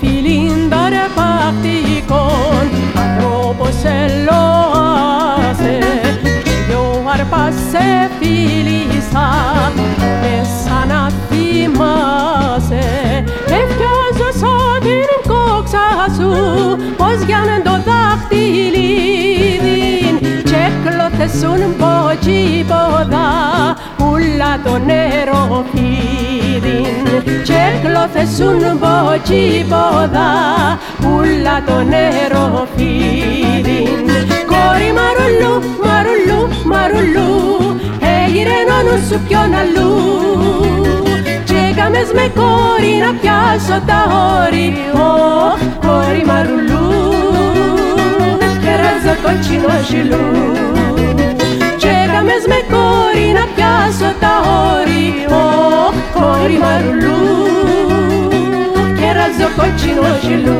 φιλήν παραπακτικών Ανθρώπος ελώασε Δυο αρπάσε φίλησα. Μέσα να θυμάσαι Εφιάζωσα την κόξα σου. Πως γιάνε το δάχτυλίδιν Και κλωθεσούν ποτσίποδα Ούλα το νερό φίδιν και κλωθέσουν ποτσι ποδά ούλα το νερό φίδιν Κόρη μαρουλού, μαρουλού, μαρουλού Έγιρε νόνου σου ποιον αλλού. Και έκαμες με κόρη να πιάσω τα όρη. Ω, κόρη μαρουλού Κεράζω κότσινο ζηλού. Και έκαμες με κόρη να πιάσω τα όρη. Ω, κόρη μαρουλού Κεράζω κότσινο ζηλού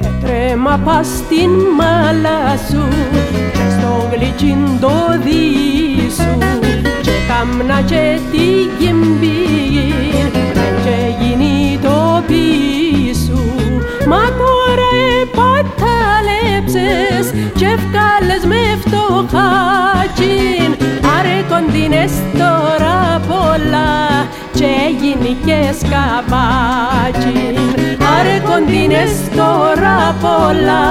Έτρεμα πας στην μάλα σου και στο γλυκίν ευκάλες με φτωχάκιν Άρε κοντίνες τώρα πολλά και γίνηκες καμπάκιν Άρε κοντίνες τώρα πολλά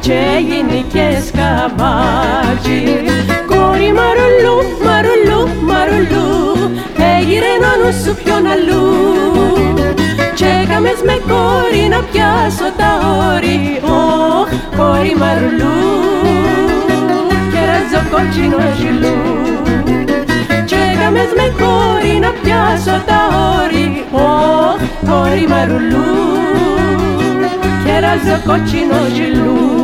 και γίνηκες καμπάκιν Κόρη Έγιρε νόνου σου ποιον αλλού. Και έκαμες με κόρη να πιάσω τα όρη. Ω, κόρη μαρουλού. Κεράζω κότσινο ζηλού και έκαμες με κόρη να πιάσω τα όρη. Ω, κόρη μαρουλού. Κεράζω κότσινο ζηλού